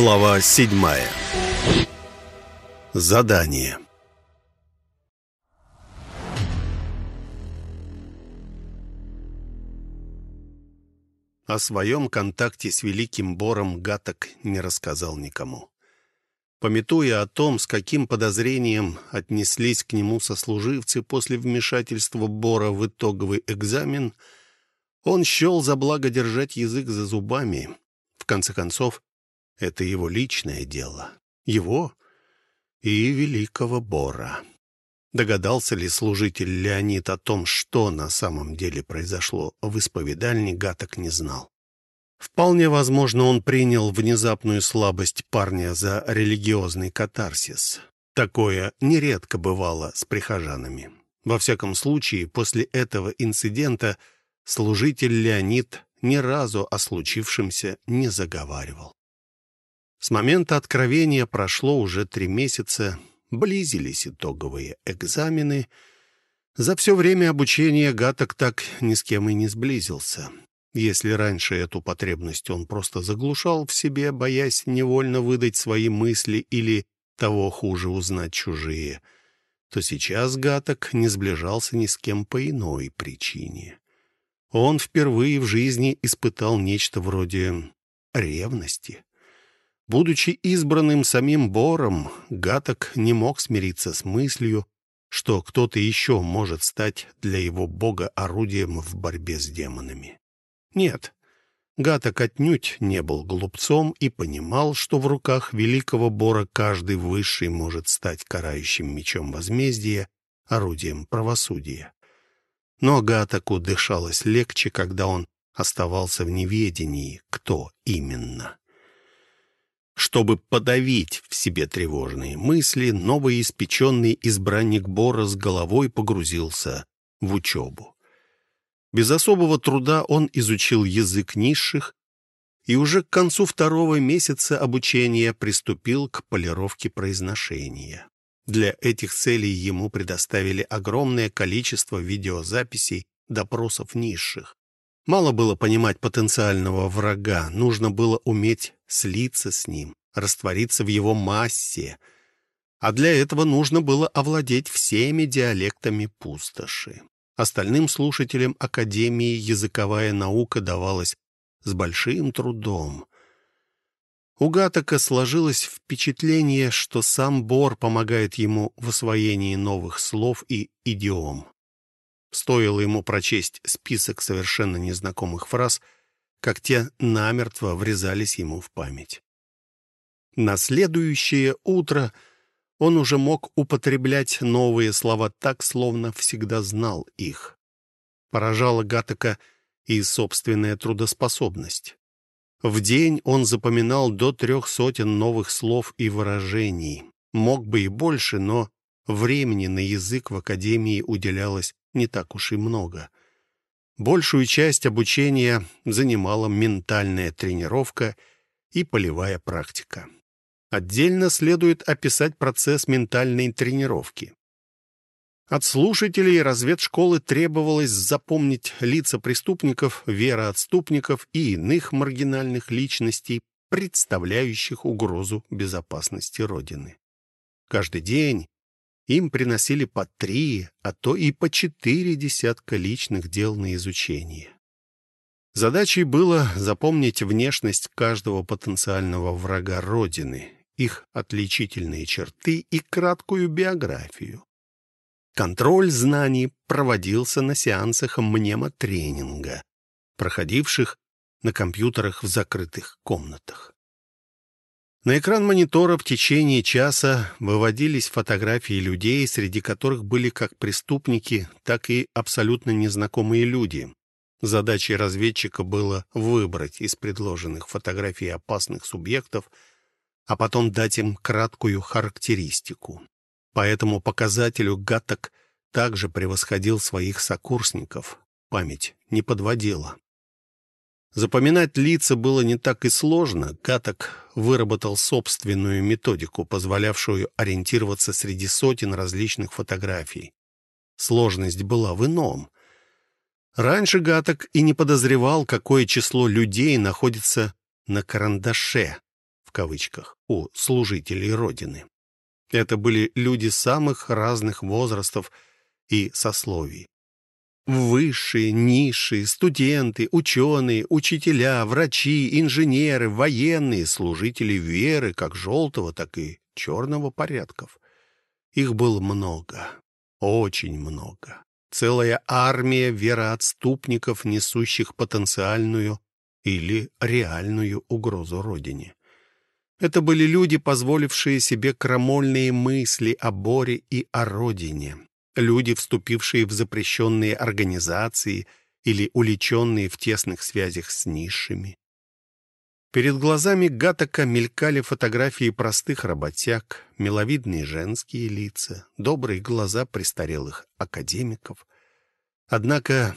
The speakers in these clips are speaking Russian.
Глава седьмая Задание О своем контакте с Великим Бором Гаток не рассказал никому. Пометуя о том, с каким подозрением отнеслись к нему сослуживцы после вмешательства Бора в итоговый экзамен, он счел за благо держать язык за зубами. В конце концов, это его личное дело. Его и великого Бора. Догадался ли служитель Леонид о том, что на самом деле произошло в исповедальне, Гаток не знал. Вполне возможно, он принял внезапную слабость парня за религиозный катарсис. Такое нередко бывало с прихожанами. Во всяком случае, после этого инцидента служитель Леонид ни разу о случившемся не заговаривал. С момента откровения прошло уже три месяца, близились итоговые экзамены. За все время обучения Гаток так ни с кем и не сблизился. Если раньше эту потребность он просто заглушал в себе, боясь невольно выдать свои мысли или, того хуже, узнать чужие, то сейчас Гаток не сближался ни с кем по иной причине. Он впервые в жизни испытал нечто вроде ревности. Будучи избранным самим Бором, Гаток не мог смириться с мыслью, что кто-то еще может стать для его бога орудием в борьбе с демонами. Нет, Гаток отнюдь не был глупцом и понимал, что в руках великого Бора каждый высший может стать карающим мечом возмездия, орудием правосудия. Но Гатоку дышалось легче, когда он оставался в неведении, кто именно. Чтобы подавить в себе тревожные мысли, новоиспеченный избранник Бора с головой погрузился в учебу. Без особого труда он изучил язык низших и уже к концу второго месяца обучения приступил к полировке произношения. Для этих целей ему предоставили огромное количество видеозаписей допросов низших. Мало было понимать потенциального врага, нужно было уметь слиться с ним, раствориться в его массе, а для этого нужно было овладеть всеми диалектами пустоши. Остальным слушателям Академии языковая наука давалась с большим трудом. У Гатака сложилось впечатление, что сам Бор помогает ему в освоении новых слов и идиом. Стоило ему прочесть список совершенно незнакомых фраз, как те намертво врезались ему в память. На следующее утро — он уже мог употреблять новые слова так, словно всегда знал их. Поражала Гатака и собственная трудоспособность. В день он запоминал до трех сотен новых слов и выражений. Мог бы и больше, но времени на язык в академии уделялось не так уж и много. Большую часть обучения занимала ментальная тренировка и полевая практика. Отдельно следует описать процесс ментальной тренировки. От слушателей разведшколы требовалось запомнить лица преступников, вероотступников и иных маргинальных личностей, представляющих угрозу безопасности Родины. Каждый день им приносили по три, а то и по четыре десятка личных дел на изучение. Задачей было запомнить внешность каждого потенциального врага Родины их отличительные черты и краткую биографию. Контроль знаний проводился на сеансах мнемотренинга, проходивших на компьютерах в закрытых комнатах. На экран монитора в течение часа выводились фотографии людей, среди которых были как преступники, так и абсолютно незнакомые люди. Задачей разведчика было выбрать из предложенных фотографий опасных субъектов – а потом дать им краткую характеристику. По этому показателю Гаток также превосходил своих сокурсников. Память не подводила. Запоминать лица было не так и сложно. Гаток выработал собственную методику, позволявшую ориентироваться среди сотен различных фотографий. Сложность была в ином. Раньше Гаток и не подозревал, какое число людей находится на карандаше, в кавычках, у служителей Родины. Это были люди самых разных возрастов и сословий. Высшие, низшие, студенты, ученые, учителя, врачи, инженеры, военные, служители веры, как желтого, так и черного порядков. Их было много, очень много. Целая армия вероотступников, несущих потенциальную или реальную угрозу Родине. Это были люди, позволившие себе крамольные мысли о Боре и о Родине, люди, вступившие в запрещенные организации или уличенные в тесных связях с низшими. Перед глазами Гатака мелькали фотографии простых работяг, миловидные женские лица, добрые глаза престарелых академиков. Однако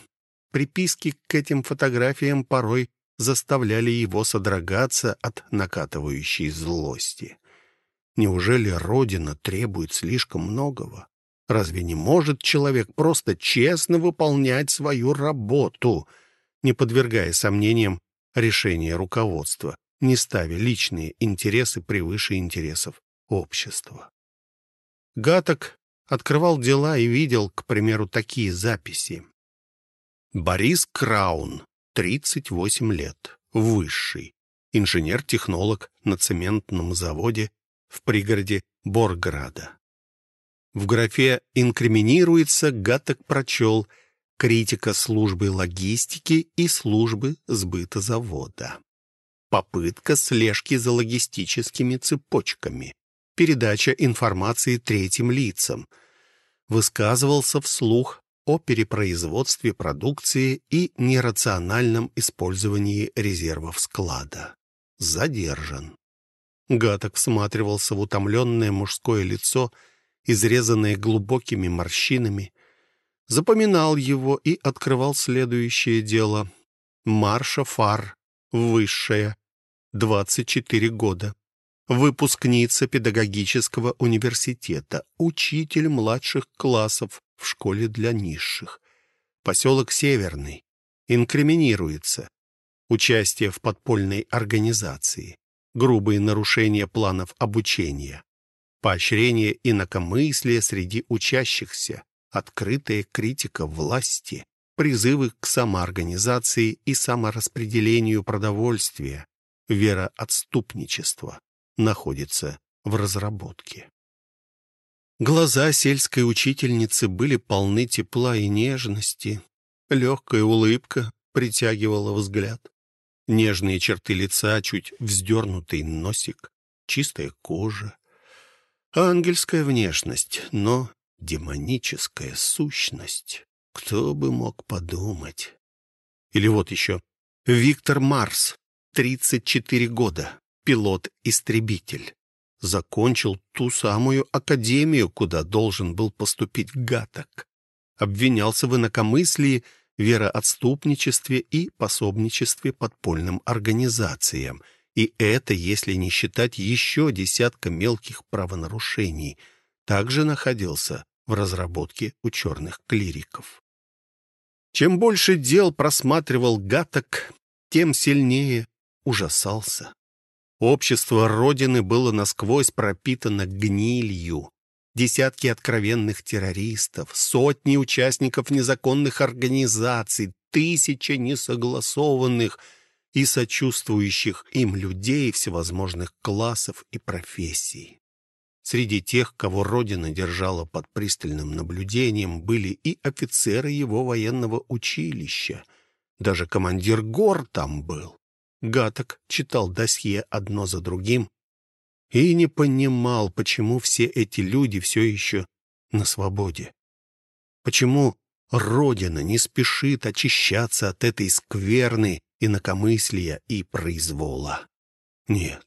приписки к этим фотографиям порой заставляли его содрогаться от накатывающей злости. Неужели Родина требует слишком многого? Разве не может человек просто честно выполнять свою работу, не подвергая сомнениям решения руководства, не ставя личные интересы превыше интересов общества? Гаток открывал дела и видел, к примеру, такие записи. Борис Краун, 38 лет, высший, инженер-технолог на цементном заводе в пригороде Борграда. В графе «Инкриминируется» Гаток прочел «Критика службы логистики и службы сбыта завода». Попытка слежки за логистическими цепочками. Передача информации третьим лицам. Высказывался вслух о перепроизводстве продукции и нерациональном использовании резервов склада. Задержан. Гаток всматривался в утомленное мужское лицо изрезанное глубокими морщинами, запоминал его и открывал следующее дело. Марша Фар, высшая, 24 года. Выпускница педагогического университета, учитель младших классов в школе для низших. Поселок Северный. Инкриминируется. Участие в подпольной организации. Грубые нарушения планов обучения поощрение инакомыслия среди учащихся, открытая критика власти, призывы к самоорганизации и самораспределению продовольствия, вероотступничество находится в разработке. Глаза сельской учительницы были полны тепла и нежности. Легкая улыбка притягивала взгляд. Нежные черты лица, чуть вздернутый носик, чистая кожа, Ангельская внешность, но демоническая сущность. Кто бы мог подумать? Или вот еще. Виктор Марс, 34 года, пилот-истребитель. Закончил ту самую академию, куда должен был поступить Гаток. Обвинялся в инакомыслии, вероотступничестве и пособничестве подпольным организациям — и это, если не считать еще десятка мелких правонарушений, также находился в разработке у черных клириков. Чем больше дел просматривал Гаток, тем сильнее ужасался. Общество Родины было насквозь пропитано гнилью. Десятки откровенных террористов, сотни участников незаконных организаций, тысячи несогласованных – и сочувствующих им людей всевозможных классов и профессий. Среди тех, кого Родина держала под пристальным наблюдением, были и офицеры его военного училища. Даже командир гор там был. Гаток читал досье одно за другим и не понимал, почему все эти люди все еще на свободе. Почему Родина не спешит очищаться от этой скверны инакомыслия и произвола. Нет,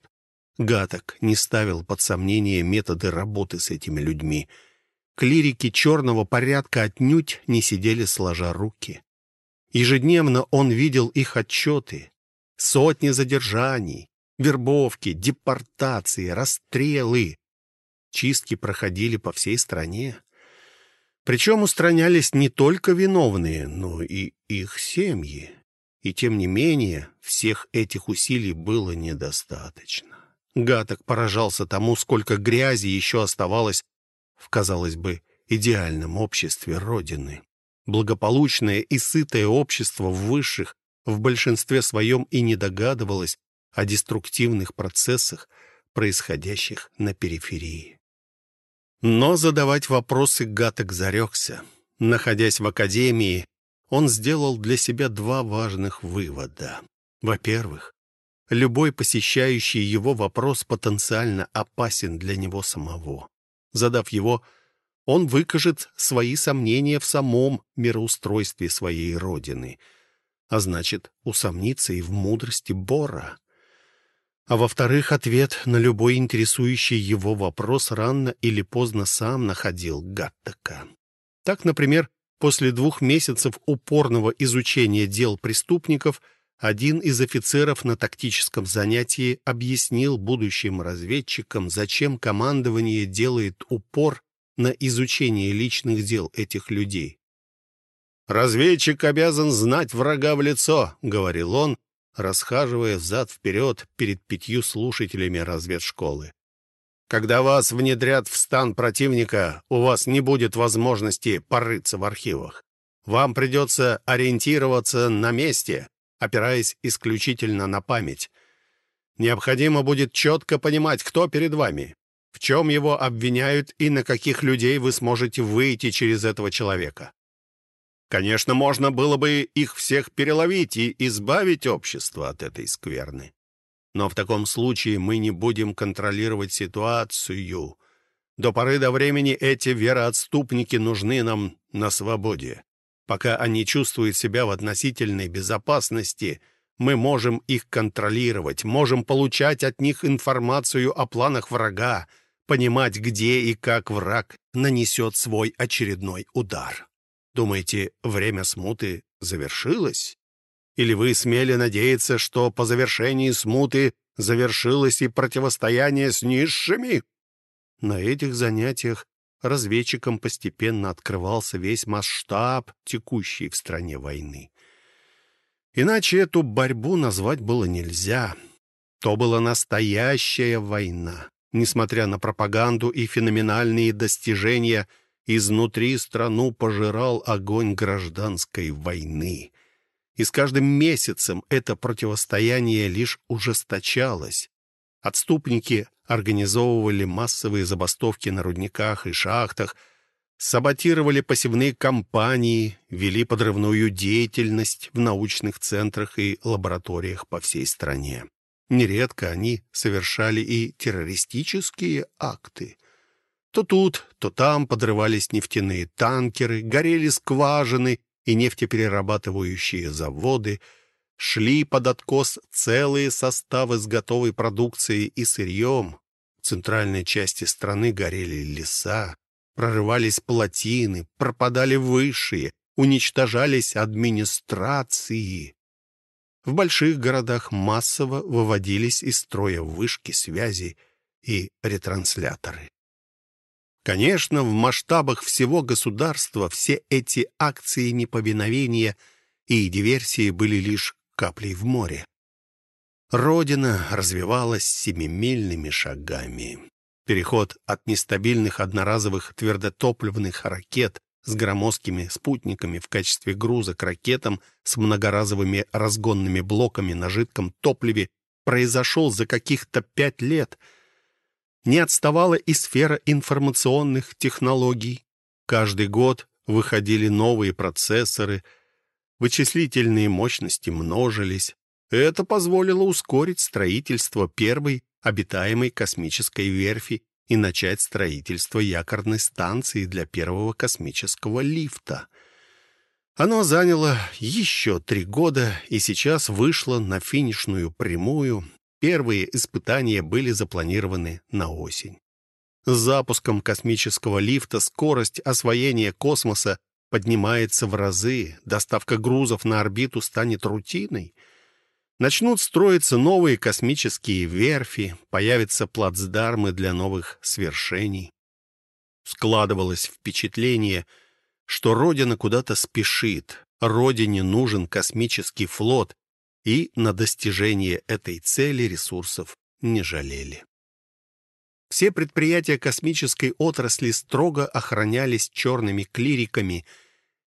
Гаток не ставил под сомнение методы работы с этими людьми. Клирики черного порядка отнюдь не сидели сложа руки. Ежедневно он видел их отчеты. Сотни задержаний, вербовки, депортации, расстрелы. Чистки проходили по всей стране. Причем устранялись не только виновные, но и их семьи. И тем не менее, всех этих усилий было недостаточно. Гаток поражался тому, сколько грязи еще оставалось в, казалось бы, идеальном обществе Родины. Благополучное и сытое общество в высших в большинстве своем и не догадывалось о деструктивных процессах, происходящих на периферии. Но задавать вопросы Гаток зарекся. Находясь в академии, он сделал для себя два важных вывода. Во-первых, любой посещающий его вопрос потенциально опасен для него самого. Задав его, он выкажет свои сомнения в самом мироустройстве своей родины, а значит, усомнится и в мудрости Бора. А во-вторых, ответ на любой интересующий его вопрос рано или поздно сам находил Гаттака. Так, например, после двух месяцев упорного изучения дел преступников – один из офицеров на тактическом занятии объяснил будущим разведчикам, зачем командование делает упор на изучение личных дел этих людей. «Разведчик обязан знать врага в лицо», — говорил он, расхаживая взад-вперед перед пятью слушателями разведшколы. «Когда вас внедрят в стан противника, у вас не будет возможности порыться в архивах. Вам придется ориентироваться на месте, опираясь исключительно на память. Необходимо будет четко понимать, кто перед вами, в чем его обвиняют и на каких людей вы сможете выйти через этого человека. Конечно, можно было бы их всех переловить и избавить общество от этой скверны. Но в таком случае мы не будем контролировать ситуацию. До поры до времени эти вероотступники нужны нам на свободе. Пока они чувствуют себя в относительной безопасности, мы можем их контролировать, можем получать от них информацию о планах врага, понимать, где и как враг нанесет свой очередной удар. Думаете, время смуты завершилось? Или вы смели надеяться, что по завершении смуты завершилось и противостояние с низшими? На этих занятиях разведчикам постепенно открывался весь масштаб текущей в стране войны. Иначе эту борьбу назвать было нельзя. То была настоящая война. Несмотря на пропаганду и феноменальные достижения, изнутри страну пожирал огонь гражданской войны. И с каждым месяцем это противостояние лишь ужесточалось. Отступники организовывали массовые забастовки на рудниках и шахтах, саботировали посевные кампании, вели подрывную деятельность в научных центрах и лабораториях по всей стране. Нередко они совершали и террористические акты. То тут, то там подрывались нефтяные танкеры, горели скважины и нефтеперерабатывающие заводы — шли под откос целые составы с готовой продукцией и сырьем. В центральной части страны горели леса, прорывались плотины, пропадали высшие, уничтожались администрации. В больших городах массово выводились из строя вышки связи и ретрансляторы. Конечно, в масштабах всего государства все эти акции неповиновения и диверсии были лишь каплей в море. Родина развивалась семимильными шагами. Переход от нестабильных одноразовых твердотопливных ракет с громоздкими спутниками в качестве груза к ракетам с многоразовыми разгонными блоками на жидком топливе произошел за каких-то пять лет. Не отставала и сфера информационных технологий. Каждый год выходили новые процессоры — Вычислительные мощности множились. Это позволило ускорить строительство первой обитаемой космической верфи и начать строительство якорной станции для первого космического лифта. Оно заняло еще три года и сейчас вышло на финишную прямую. Первые испытания были запланированы на осень. С запуском космического лифта скорость освоения космоса поднимается в разы, доставка грузов на орбиту станет рутиной. Начнут строиться новые космические верфи, появятся плацдармы для новых свершений. Складывалось впечатление, что Родина куда-то спешит, Родине нужен космический флот, и на достижение этой цели ресурсов не жалели. Все предприятия космической отрасли строго охранялись черными клириками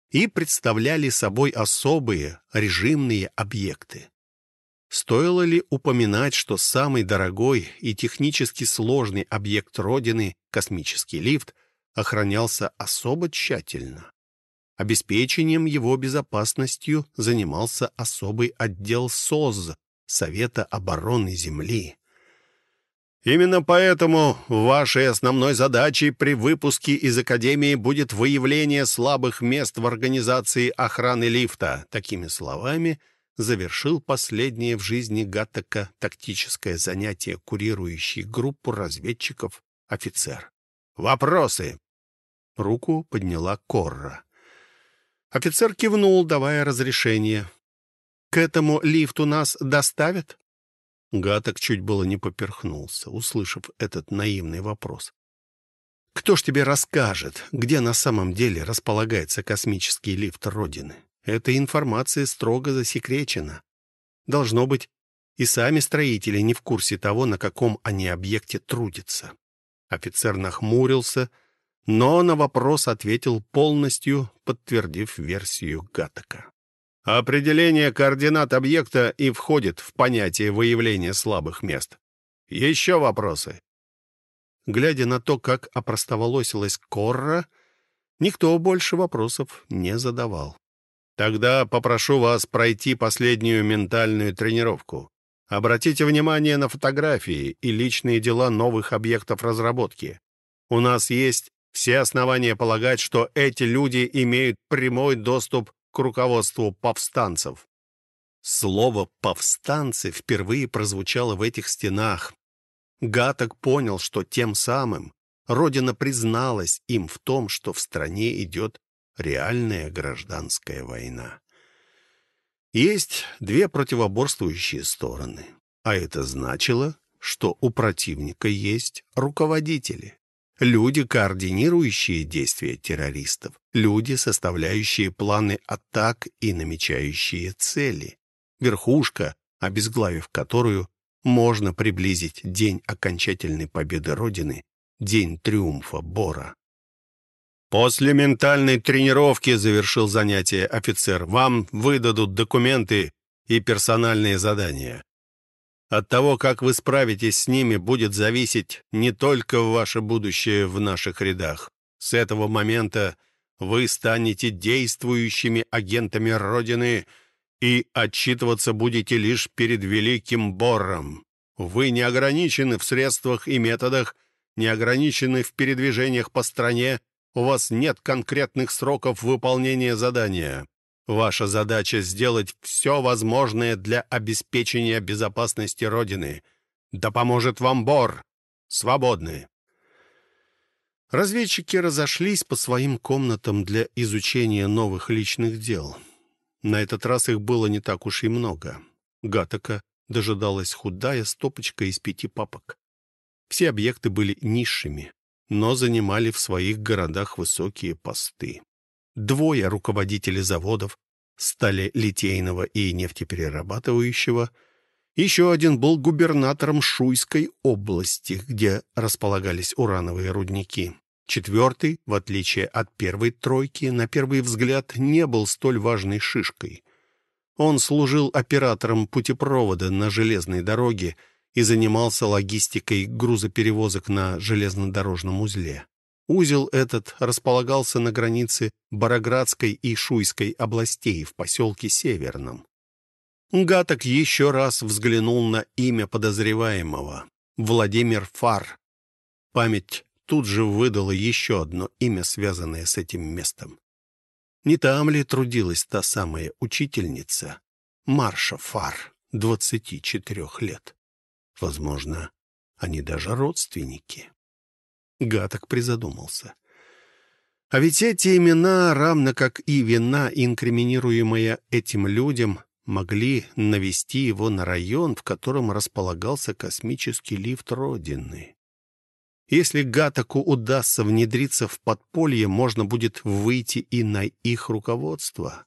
и представляли собой особые режимные объекты. Стоило ли упоминать, что самый дорогой и технически сложный объект Родины, космический лифт, охранялся особо тщательно? Обеспечением его безопасностью занимался особый отдел СОЗ, Совета обороны Земли. Именно поэтому вашей основной задачей при выпуске из Академии будет выявление слабых мест в организации охраны лифта. Такими словами завершил последнее в жизни Гаттека тактическое занятие, курирующий группу разведчиков офицер. «Вопросы?» Руку подняла Корра. Офицер кивнул, давая разрешение. «К этому лифту нас доставят?» Гаток чуть было не поперхнулся, услышав этот наивный вопрос. «Кто ж тебе расскажет, где на самом деле располагается космический лифт Родины? Эта информация строго засекречена. Должно быть, и сами строители не в курсе того, на каком они объекте трудятся». Офицер нахмурился, но на вопрос ответил полностью, подтвердив версию Гатака. Определение координат объекта и входит в понятие выявления слабых мест. Еще вопросы? Глядя на то, как опростоволосилась Корра, никто больше вопросов не задавал. Тогда попрошу вас пройти последнюю ментальную тренировку. Обратите внимание на фотографии и личные дела новых объектов разработки. У нас есть все основания полагать, что эти люди имеют прямой доступ к руководству повстанцев. Слово «повстанцы» впервые прозвучало в этих стенах. Гаток понял, что тем самым Родина призналась им в том, что в стране идет реальная гражданская война. Есть две противоборствующие стороны, а это значило, что у противника есть руководители. Люди, координирующие действия террористов. Люди, составляющие планы атак и намечающие цели. Верхушка, обезглавив которую, можно приблизить день окончательной победы Родины, день триумфа Бора. «После ментальной тренировки, — завершил занятие офицер, — вам выдадут документы и персональные задания. От того, как вы справитесь с ними, будет зависеть не только ваше будущее в наших рядах. С этого момента вы станете действующими агентами Родины и отчитываться будете лишь перед Великим Бором. Вы не ограничены в средствах и методах, не ограничены в передвижениях по стране, у вас нет конкретных сроков выполнения задания. Ваша задача — сделать все возможное для обеспечения безопасности Родины. Да поможет вам Бор! Свободны!» Разведчики разошлись по своим комнатам для изучения новых личных дел. На этот раз их было не так уж и много. Гатака дожидалась худая стопочка из пяти папок. Все объекты были низшими, но занимали в своих городах высокие посты. Двое руководителей заводов, стали литейного и нефтеперерабатывающего. Еще один был губернатором Шуйской области, где располагались урановые рудники. Четвертый, в отличие от первой тройки, на первый взгляд не был столь важной шишкой. Он служил оператором путепровода на железной дороге и занимался логистикой грузоперевозок на железнодорожном узле. Узел этот располагался на границе Бароградской и Шуйской областей в поселке Северном. Гаток еще раз взглянул на имя подозреваемого — Владимир Фар. Память тут же выдала еще одно имя, связанное с этим местом. Не там ли трудилась та самая учительница Марша Фар, 24 лет? Возможно, они даже родственники. Гаток призадумался. А ведь эти имена, равно как и вина, инкриминируемая этим людям, могли навести его на район, в котором располагался космический лифт Родины. Если Гатаку удастся внедриться в подполье, можно будет выйти и на их руководство.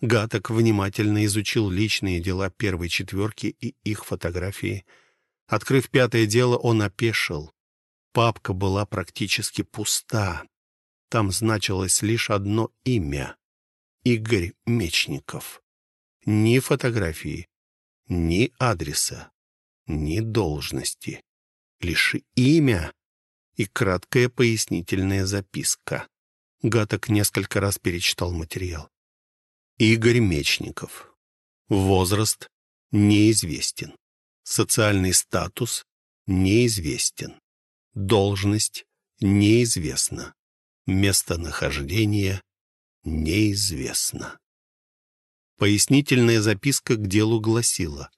Гаток внимательно изучил личные дела первой четверки и их фотографии. Открыв пятое дело, он опешил. Папка была практически пуста. Там значилось лишь одно имя — Игорь Мечников. Ни фотографии, ни адреса, ни должности. Лишь имя и краткая пояснительная записка. Гаток несколько раз перечитал материал. Игорь Мечников. Возраст неизвестен. Социальный статус неизвестен. Должность неизвестна. Местонахождение неизвестно. Пояснительная записка к делу гласила.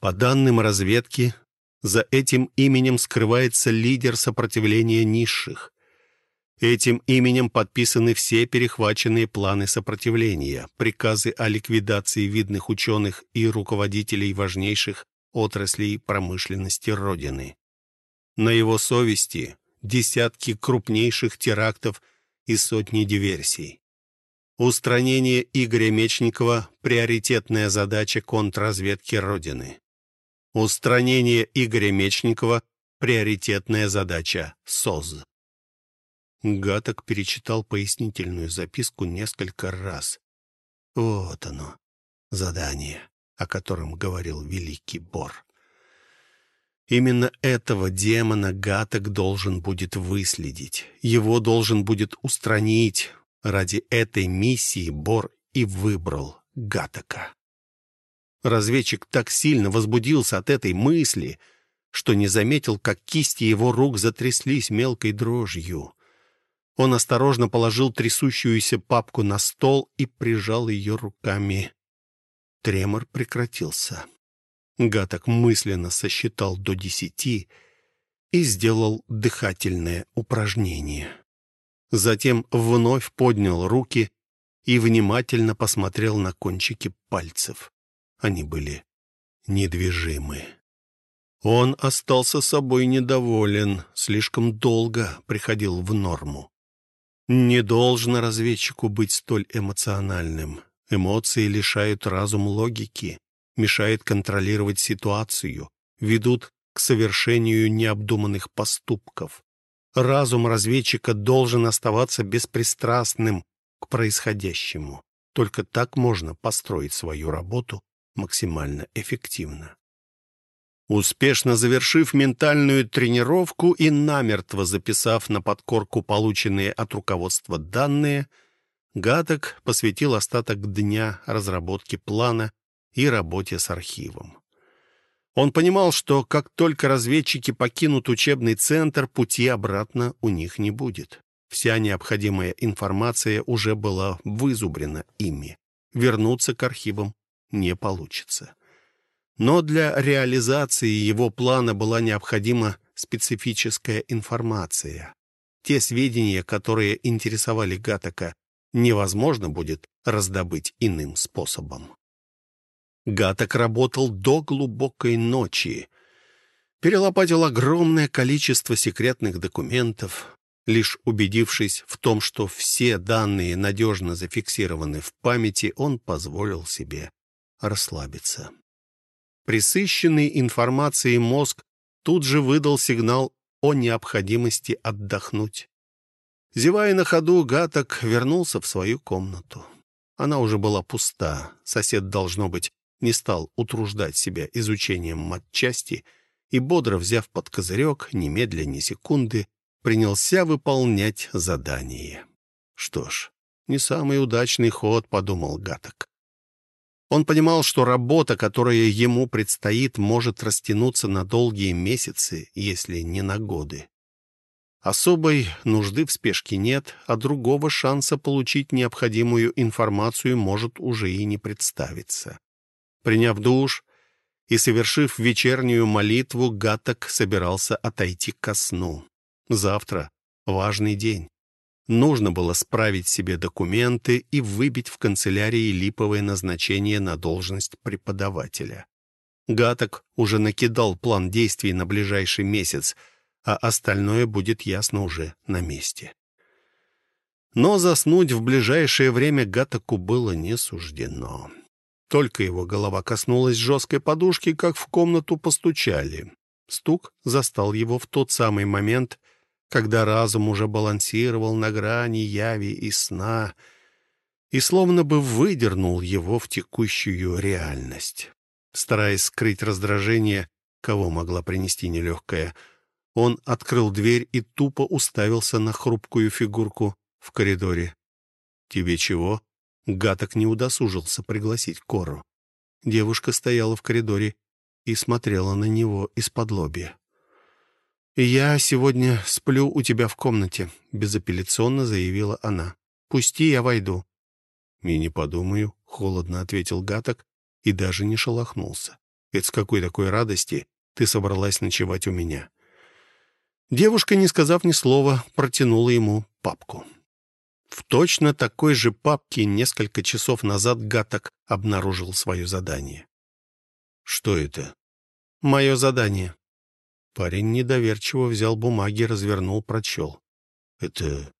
По данным разведки, за этим именем скрывается лидер сопротивления низших. Этим именем подписаны все перехваченные планы сопротивления, приказы о ликвидации видных ученых и руководителей важнейших отраслей промышленности Родины. На его совести десятки крупнейших терактов и сотни диверсий. Устранение Игоря Мечникова – приоритетная задача контрразведки Родины. Устранение Игоря Мечникова – приоритетная задача СОЗ. Гаток перечитал пояснительную записку несколько раз. Вот оно, задание, о котором говорил Великий Бор. Именно этого демона Гаток должен будет выследить. Его должен будет устранить. Ради этой миссии Бор и выбрал Гатока. Разведчик так сильно возбудился от этой мысли, что не заметил, как кисти его рук затряслись мелкой дрожью. Он осторожно положил трясущуюся папку на стол и прижал ее руками. Тремор прекратился. Гаток мысленно сосчитал до десяти и сделал дыхательное упражнение. Затем вновь поднял руки и внимательно посмотрел на кончики пальцев. Они были недвижимы. Он остался собой недоволен, слишком долго приходил в норму. Не должно разведчику быть столь эмоциональным. Эмоции лишают разум логики, мешают контролировать ситуацию, ведут к совершению необдуманных поступков. Разум разведчика должен оставаться беспристрастным к происходящему. Только так можно построить свою работу максимально эффективно. Успешно завершив ментальную тренировку и намертво записав на подкорку полученные от руководства данные, Гаток посвятил остаток дня разработке плана и работе с архивом. Он понимал, что как только разведчики покинут учебный центр, пути обратно у них не будет. Вся необходимая информация уже была вызубрена ими. Вернуться к архивам не получится. Но для реализации его плана была необходима специфическая информация. Те сведения, которые интересовали Гатака, невозможно будет раздобыть иным способом. Гаток работал до глубокой ночи. Перелопатил огромное количество секретных документов. Лишь убедившись в том, что все данные надежно зафиксированы в памяти, он позволил себе расслабиться. Присыщенный информацией мозг тут же выдал сигнал о необходимости отдохнуть. Зевая на ходу, Гаток вернулся в свою комнату. Она уже была пуста. Сосед, должно быть, не стал утруждать себя изучением матчасти и, бодро взяв под козырек, немедля ни секунды, принялся выполнять задание. Что ж, не самый удачный ход, подумал Гаток. Он понимал, что работа, которая ему предстоит, может растянуться на долгие месяцы, если не на годы. Особой нужды в спешке нет, а другого шанса получить необходимую информацию может уже и не представиться. Приняв душ и совершив вечернюю молитву, Гаток собирался отойти ко сну. Завтра важный день. Нужно было справить себе документы и выбить в канцелярии липовое назначение на должность преподавателя. Гаток уже накидал план действий на ближайший месяц, а остальное будет ясно уже на месте. Но заснуть в ближайшее время Гатоку было не суждено. Только его голова коснулась жесткой подушки, как в комнату постучали. Стук застал его в тот самый момент, когда разум уже балансировал на грани яви и сна и словно бы выдернул его в текущую реальность. Стараясь скрыть раздражение, кого могла принести нелегкая, он открыл дверь и тупо уставился на хрупкую фигурку в коридоре. «Тебе чего?» Гаток не удосужился пригласить Кору. Девушка стояла в коридоре и смотрела на него из-под лобья. «Я сегодня сплю у тебя в комнате», — безапелляционно заявила она. «Пусти, я войду». «И не подумаю», — холодно ответил Гаток и даже не шелохнулся. «Это с какой такой радости ты собралась ночевать у меня?» Девушка, не сказав ни слова, протянула ему папку. В точно такой же папке несколько часов назад Гаток обнаружил свое задание. «Что это?» «Мое задание», Парень недоверчиво взял бумаги, развернул, прочел. «Это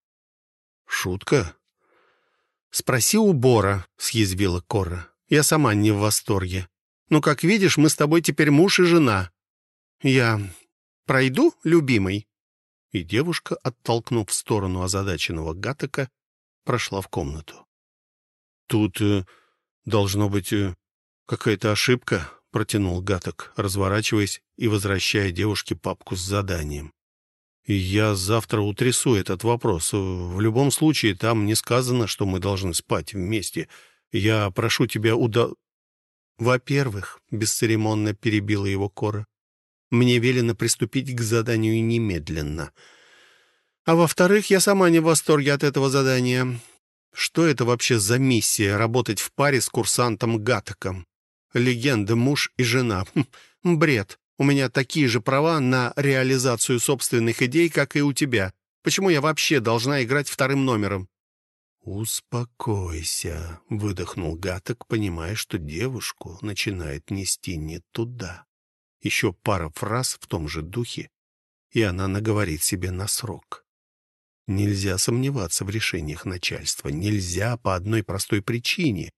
шутка?» «Спроси у Бора», — съязвила Кора. «Я сама не в восторге. Ну, как видишь, мы с тобой теперь муж и жена. Я пройду, любимый?» И девушка, оттолкнув в сторону озадаченного Гатака, прошла в комнату. «Тут э, должно быть э, какая-то ошибка», — протянул Гаток, разворачиваясь и возвращая девушке папку с заданием. «Я завтра утрясу этот вопрос. В любом случае, там не сказано, что мы должны спать вместе. Я прошу тебя уда...» «Во-первых», — бесцеремонно перебила его Кора, «мне велено приступить к заданию немедленно. А во-вторых, я сама не в восторге от этого задания. Что это вообще за миссия — работать в паре с курсантом Гатоком? Легенда муж и жена. Хм, бред. У меня такие же права на реализацию собственных идей, как и у тебя. Почему я вообще должна играть вторым номером?» «Успокойся», — выдохнул Гаток, понимая, что девушку начинает нести не туда. Еще пара фраз в том же духе, и она наговорит себе на срок. Нельзя сомневаться в решениях начальства. Нельзя по одной простой причине.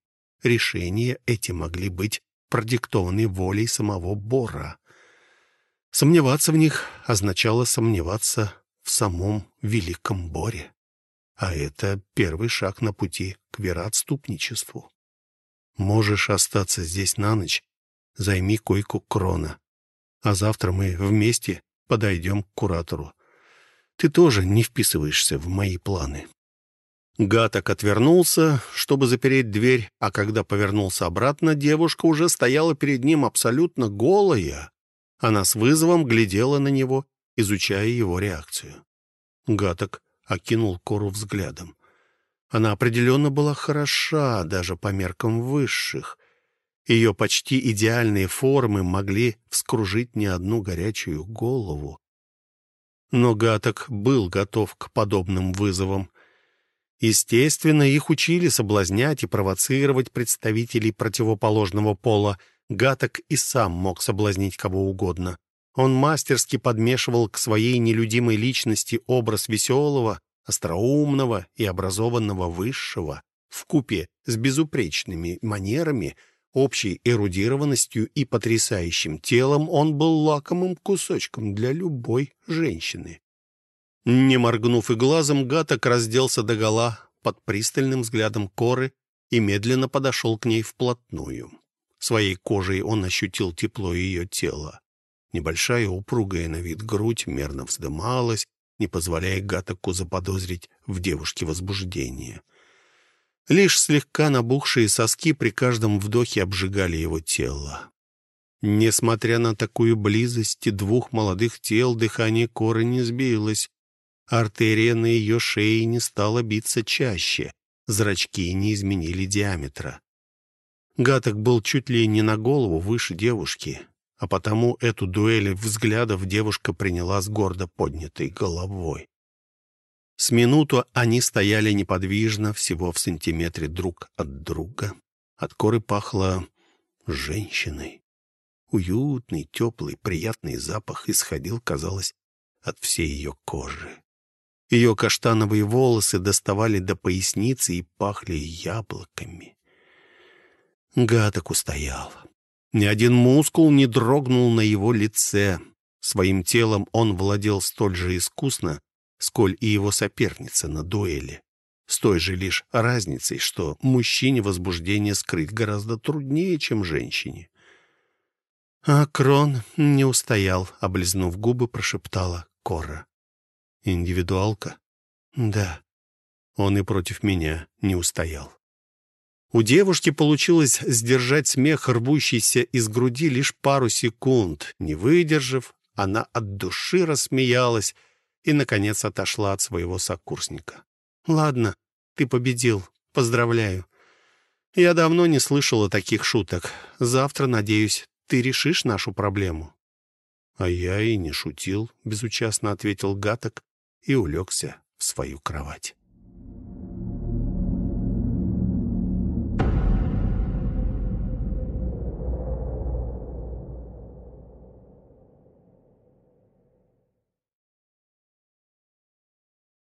Решения эти могли быть продиктованы волей самого Бора. Сомневаться в них означало сомневаться в самом Великом Боре. А это первый шаг на пути к вероотступничеству. Можешь остаться здесь на ночь, займи койку Крона. А завтра мы вместе подойдем к куратору. Ты тоже не вписываешься в мои планы. Гаток отвернулся, чтобы запереть дверь, а когда повернулся обратно, девушка уже стояла перед ним абсолютно голая. Она с вызовом глядела на него, изучая его реакцию. Гаток окинул Кору взглядом. Она определенно была хороша, даже по меркам высших. Ее почти идеальные формы могли вскружить не одну горячую голову. Но Гаток был готов к подобным вызовам. Естественно, их учили соблазнять и провоцировать представителей противоположного пола. Гаток и сам мог соблазнить кого угодно. Он мастерски подмешивал к своей нелюдимой личности образ веселого, остроумного и образованного высшего, в купе с безупречными манерами, общей эрудированностью и потрясающим телом он был лакомым кусочком для любой женщины. Не моргнув и глазом, Гаток разделся догола под пристальным взглядом коры и медленно подошел к ней вплотную. Своей кожей он ощутил тепло ее тела. Небольшая упругая на вид грудь мерно вздымалась, не позволяя Гатаку заподозрить в девушке возбуждение. Лишь слегка набухшие соски при каждом вдохе обжигали его тело. Несмотря на такую близость двух молодых тел, дыхание коры не сбилось, Артерия на ее шее не стала биться чаще, зрачки не изменили диаметра. Гаток был чуть ли не на голову выше девушки, а потому эту дуэль взглядов девушка приняла с гордо поднятой головой. С минуту они стояли неподвижно, всего в сантиметре друг от друга. От коры пахло женщиной. Уютный, теплый, приятный запах исходил, казалось, от всей ее кожи. Ее каштановые волосы доставали до поясницы и пахли яблоками. Гаток устоял. Ни один мускул не дрогнул на его лице. Своим телом он владел столь же искусно, сколь и его соперница на дуэли. С той же лишь разницей, что мужчине возбуждение скрыть гораздо труднее, чем женщине. А Крон не устоял, облизнув губы, прошептала Кора. «Индивидуалка?» «Да». Он и против меня не устоял. У девушки получилось сдержать смех, рвущийся из груди, лишь пару секунд. Не выдержав, она от души рассмеялась и, наконец, отошла от своего сокурсника. «Ладно, ты победил. Поздравляю. Я давно не слышала таких шуток. Завтра, надеюсь, ты решишь нашу проблему». «А я и не шутил», — безучастно ответил Гаток и улегся в свою кровать.